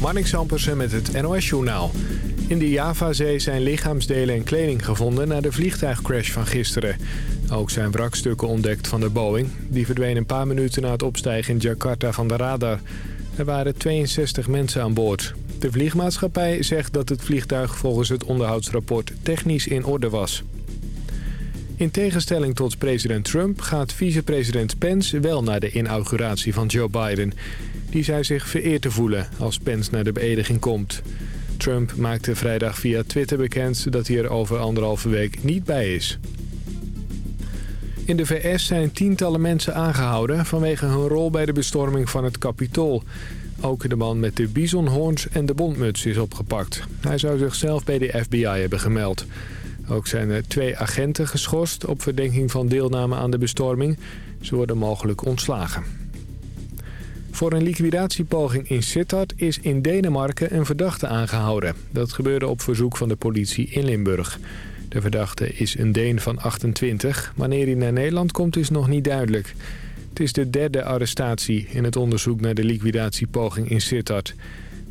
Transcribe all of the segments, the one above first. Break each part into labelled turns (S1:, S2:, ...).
S1: Marnix Ampersen met het NOS-journaal. In de Javazee zijn lichaamsdelen en kleding gevonden na de vliegtuigcrash van gisteren. Ook zijn wrakstukken ontdekt van de Boeing. Die verdween een paar minuten na het opstijgen in Jakarta van de radar. Er waren 62 mensen aan boord. De vliegmaatschappij zegt dat het vliegtuig volgens het onderhoudsrapport technisch in orde was. In tegenstelling tot president Trump gaat vicepresident Pence wel naar de inauguratie van Joe Biden. Die zei zich vereerd te voelen als Pence naar de beëdiging komt. Trump maakte vrijdag via Twitter bekend dat hij er over anderhalve week niet bij is. In de VS zijn tientallen mensen aangehouden vanwege hun rol bij de bestorming van het Capitool. Ook de man met de bisonhoorns en de bondmuts is opgepakt. Hij zou zichzelf bij de FBI hebben gemeld. Ook zijn er twee agenten geschorst op verdenking van deelname aan de bestorming. Ze worden mogelijk ontslagen. Voor een liquidatiepoging in Sittard is in Denemarken een verdachte aangehouden. Dat gebeurde op verzoek van de politie in Limburg. De verdachte is een Deen van 28. Wanneer hij naar Nederland komt is nog niet duidelijk. Het is de derde arrestatie in het onderzoek naar de liquidatiepoging in Sittard.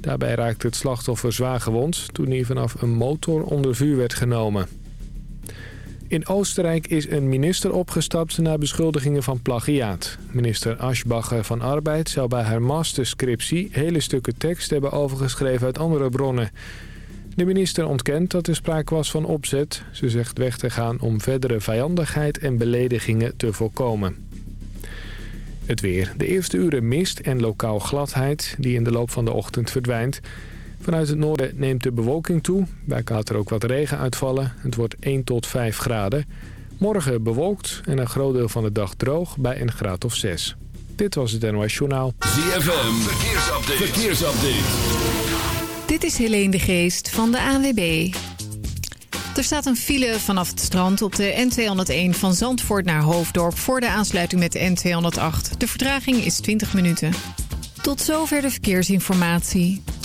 S1: Daarbij raakte het slachtoffer zwaar gewond toen hij vanaf een motor onder vuur werd genomen. In Oostenrijk is een minister opgestapt na beschuldigingen van plagiaat. Minister Aschbacher van Arbeid zou bij haar masterscriptie hele stukken tekst hebben overgeschreven uit andere bronnen. De minister ontkent dat er sprake was van opzet. Ze zegt weg te gaan om verdere vijandigheid en beledigingen te voorkomen. Het weer. De eerste uren mist en lokaal gladheid die in de loop van de ochtend verdwijnt. Vanuit het noorden neemt de bewolking toe. Bij kan er ook wat regen uitvallen. Het wordt 1 tot 5 graden. Morgen bewolkt en een groot deel van de dag droog bij een graad of 6. Dit was het NOS Journaal.
S2: ZFM, verkeersupdate. verkeersupdate.
S3: Dit is Helene de Geest van de ANWB. Er staat een file vanaf het strand op de N201 van Zandvoort naar Hoofddorp... voor de aansluiting met de N208. De vertraging is 20 minuten. Tot zover de verkeersinformatie.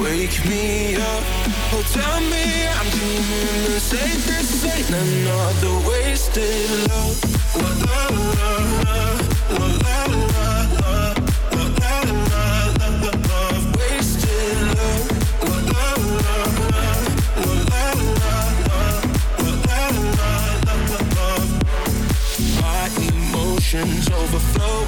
S4: Wake me up, oh tell me I'm dreaming and say this ain't another wasted love. Love wasted love. La la la la, love. My emotions overflow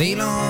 S5: Si lo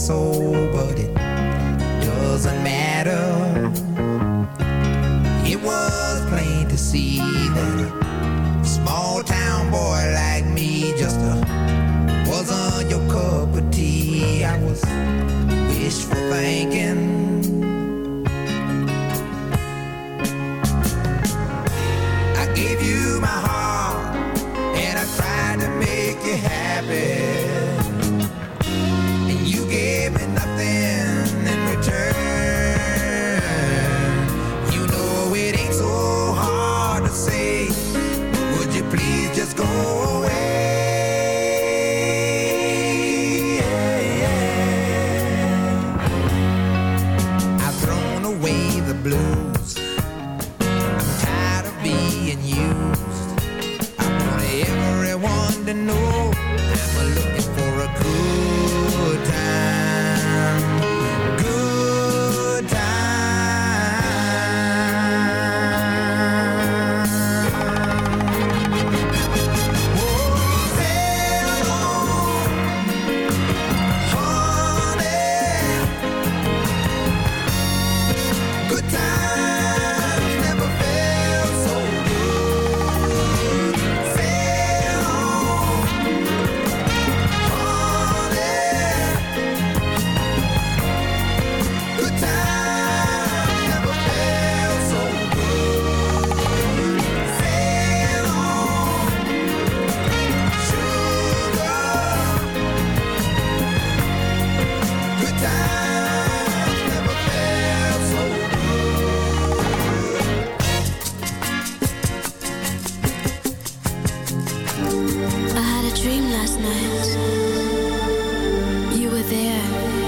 S5: So, but it doesn't matter. It was plain to see that a small town boy like me just uh,
S6: there.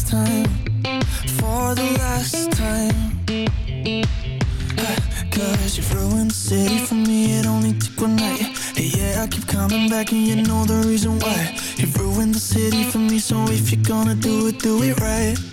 S6: last
S7: time, for the last time. Cause you've ruined the city for me, it only took one night. Hey, Yeah, I keep coming back and you know the reason why. You've ruined the city for me, so if you're gonna do it, do it right.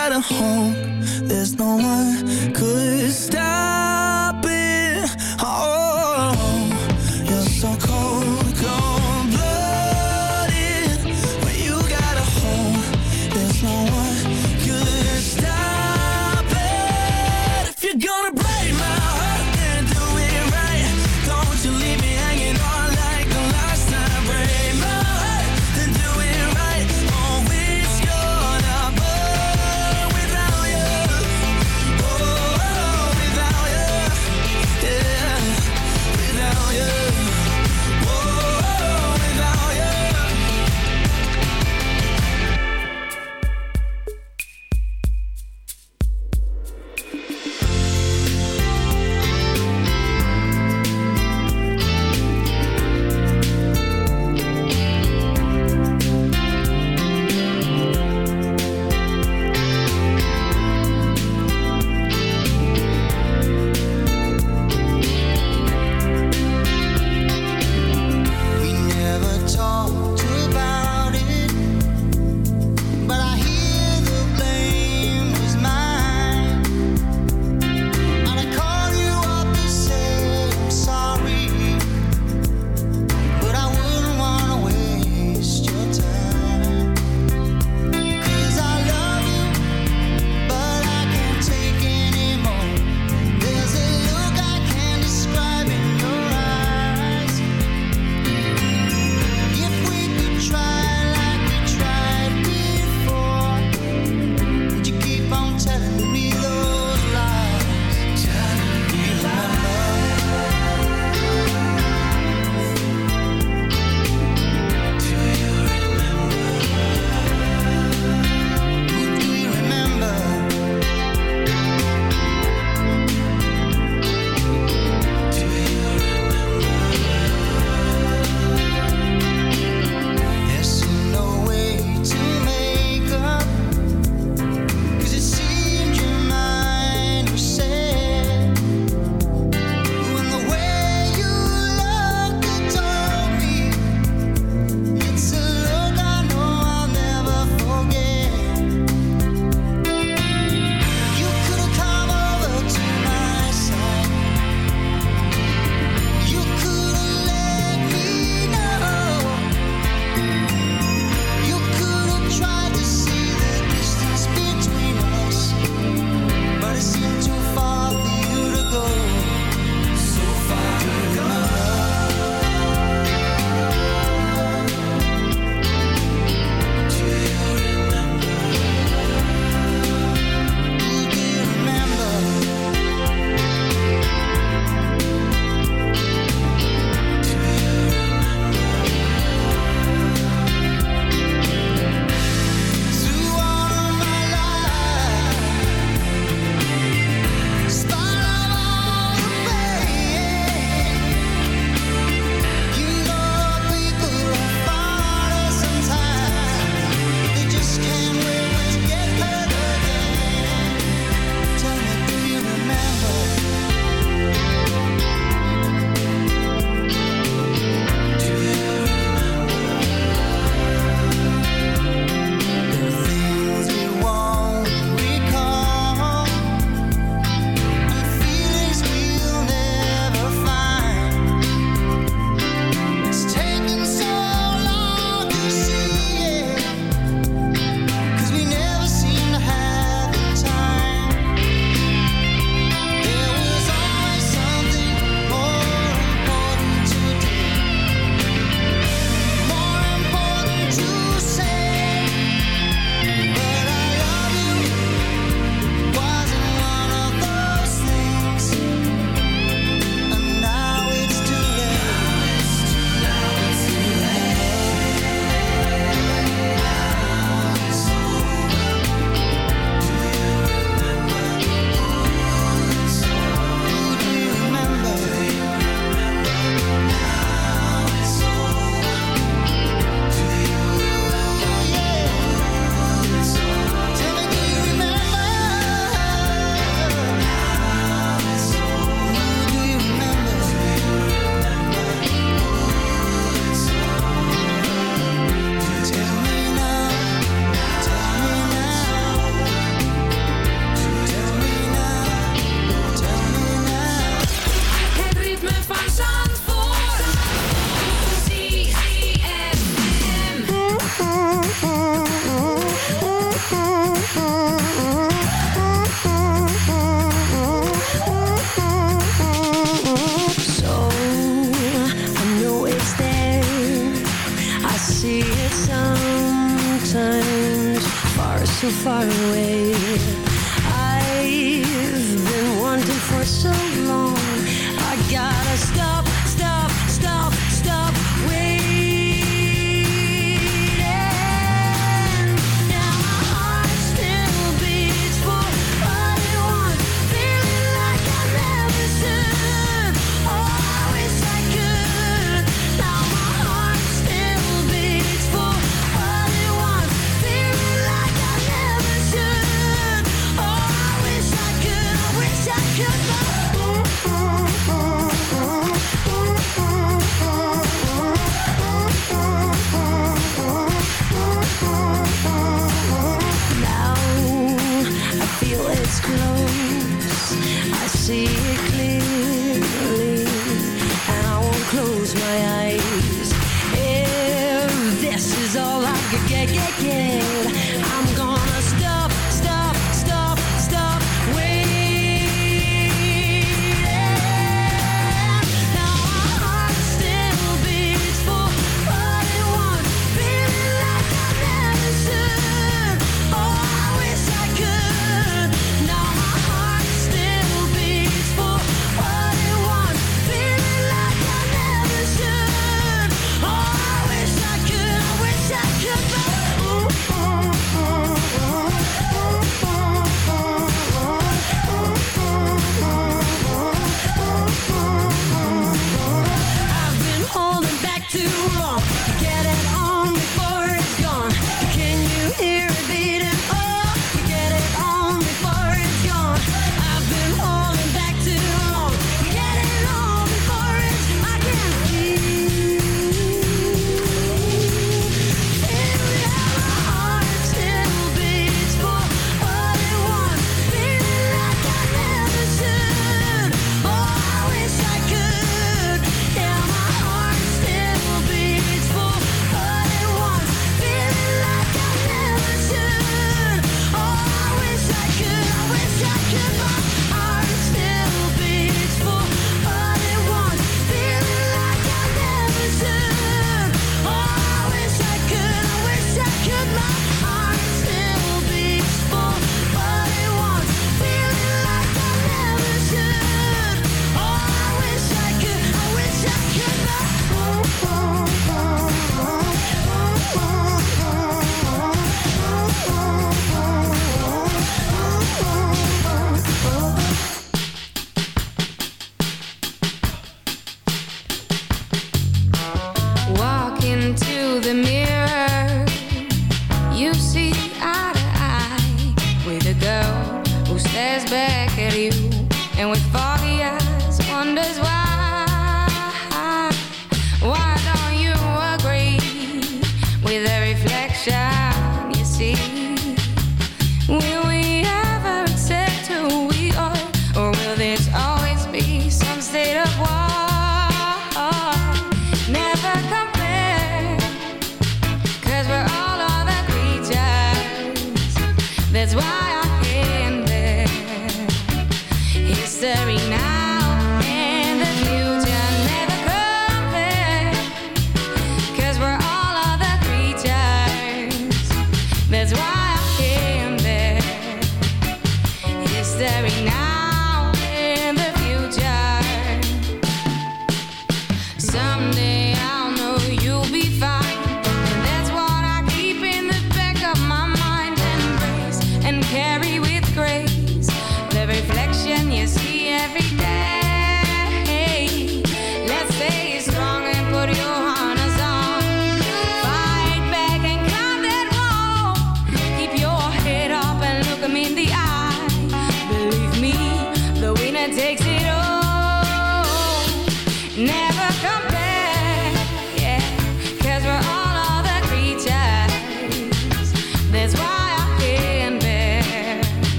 S7: Got a home. There's no